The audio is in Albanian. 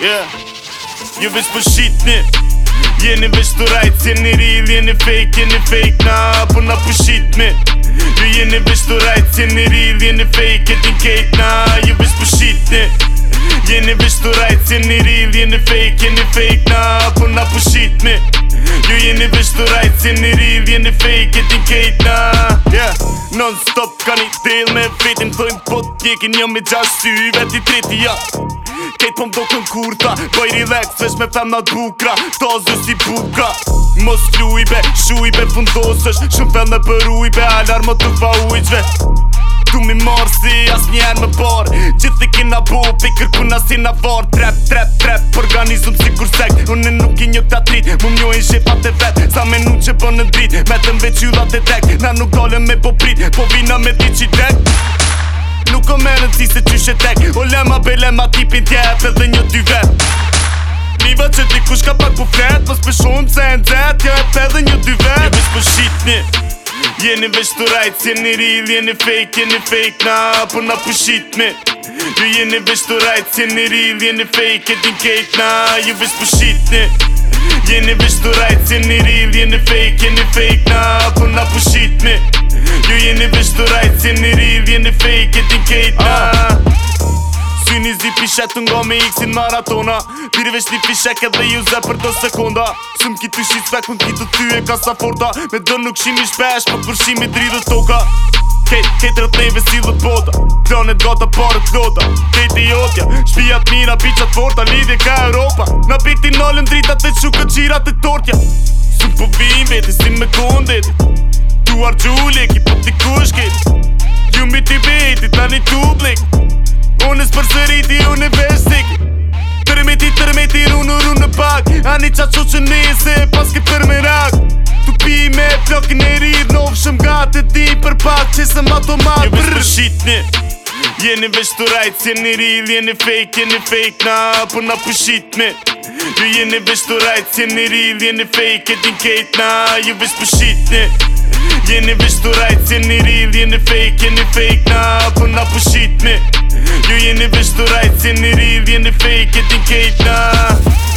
Yeah you bitch for shit me you in the bitch po to right fake in fake now up on up for shit me you in the bitch to right scene really in the fake in the fake now you bitch for shit dick you in the bitch to fake in fake now up on up for shit me you in the bitch to right scene really in fake in the fake yeah non stop con it del me fitting to in me dikin you with a style di tritia Kejt po mdo kën kurta Boj relax, fesh me femna dukra Ta si buka Mos kluj be, shuj be fundosësht Shum fem dhe për uj be të fa ujqve Tu mi marë si as njerë më par Gjithi kina bo, pi kërkuna si na far Trep, trep, trep, organizum si kur sek Une nuk i një këta trit Mu mjojnë shepat e vet Sa me nuk që bënë në drit Me të mveq yllat tek Na nuk dole me po prit Po vina me ti qitek Nuk ka merën si se qyshet tek O lemma be lemma kipin t'ja e për dhe një dyve Niva që t'i kushka pak për flet Mas për shumë se e ndret Ja e për dhe një dyve Ju vesh po shit me Jeni vesh t'o rajt Jeni real, jeni fake, jeni fake na Po na po shit me Ju jeni vesh t'o rajt Jeni real, jeni fake, jeni gate na Ju vesh po me Jeni vesh t'o rajt Jeni real, jeni fake, jeni fake na Po na po shit me Të rajtë si një rivë, jenë fejk e t'in kejtë na ah. Sy një zi pisha të nga me x-in maratona Pireve shti pisha ke dhe ju për do sekonda Sëm ki të shi cfek, unë ki të ty e ka sa forta Me dërë nuk shimi shpesh, po për përshimi dri dhe toka Ketë, ketë rëtë neve si dhe t'bota Planet gata pare t'lota Ketë i otja, shpijat mira, bichat forta Lidhje ka Europa Na biti nëllën drita të shukë gjirat e tortja Sëm po vim veti, sim me kondeti quar Gjuli i po t'i kushki Gjumbi t'i biti ta një tublik Unë s'për sëriti unë e vesh Tërmeti tërmeti runu runu pak A një qa qo që nese pas ke tërme rak Tu pi me flokin e rirë Novë shëm gatë di për pak Qesëm ato ma vesh për shitni Jeni veç të rajtë, jeni real, jeni fake, jeni fake Na apu na pëshit me Ju jeni veç të rajtë, jeni real, jeni fake Edin kejt na, ju veç pëshit me Jeni veç të rajtë, jeni real, jeni fake, jeni fake Na apu na pëshit me Ju jeni veç të rajtë, jeni real, jeni fake Edin kejt na, ju veç pëshit me